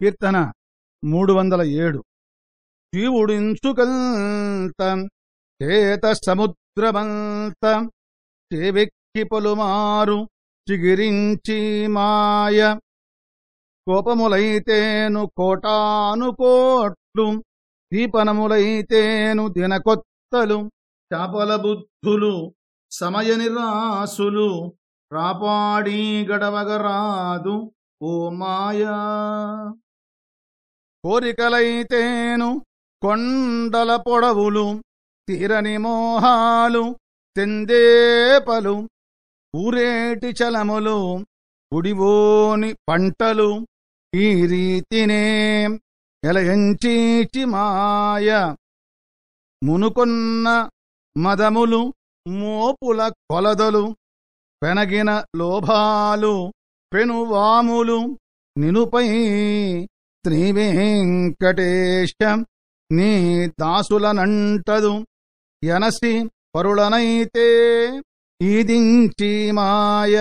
కీర్తన మూడు వందల ఏడు. జీవుడించుకంత చేత సముద్రమంత చెవెక్కి పలుమారు చిగిరించి మాయ. కోపములైతేను కోటాను కోట్లు దీపనములైతేను దినకొత్తలు చాపల బుద్ధులు సమయ నిరాసులు రాపాడి గడవగరాదు ఓ మాయా. కోరికలైతేను కొండల పొడవులు తీరని మోహాలు తెందేపలు ఊరేటి చలములు ఉడివోని పంటలు ఈ రీతినే ఎలయంచీచి మాయ. మునుకొన్న మదములు మోపుల కొలదలు పెనగిన లోభాలు పెనువాములు నినుపై శ్రీవేంకటేశ నీ దాసులనంటదు ఎనసి పరులనైతే ఈదించి మాయ.